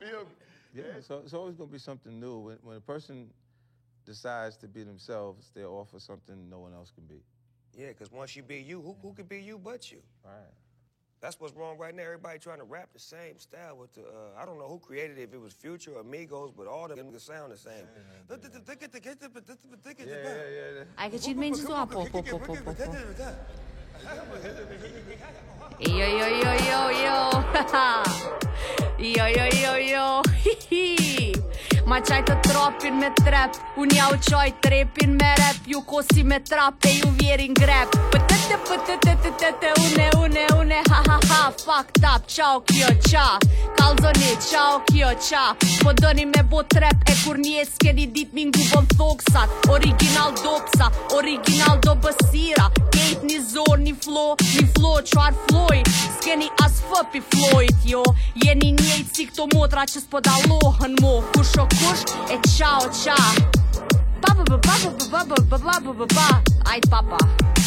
feel Yeah, so it's always gonna be something new. When, when a person decides to be themselves, they're offered something no one else can be. Yeah, because once you be you, who, who could be you but you? Right. That's what's wrong right now. Everybody trying to rap the same style with the. Uh, I don't know who created it, if it was Future or Migos, but all of them sound the same. Aj, keď menší sú a po, po, po, po, po. Yo, yo, yo, yo, yo. Jo, jo, jo, jo, Ma qaj të tropin me trap Unë ja u qaj trepin me rap Ju kosi me trap e ju vjerin grep Pëtete, pëtete, pëtete, une, une, une Ha, ha, ha, fuck tap, qao kjo qa Kalzoni, qao kjo qa Po doni me bo trep e kur njes Keni dit mi ngu bon thoksat Original dopsa, original do bësir flow, mi flow, qar floj S'keni as fëpi flojt, jo Jeni njejt si këto motra që s'po dalohën mo Kush o kush, e qa o qa Pa, pa, pa, pa, pa, pa, pa, pa, pa, pa, pa, pa, pa,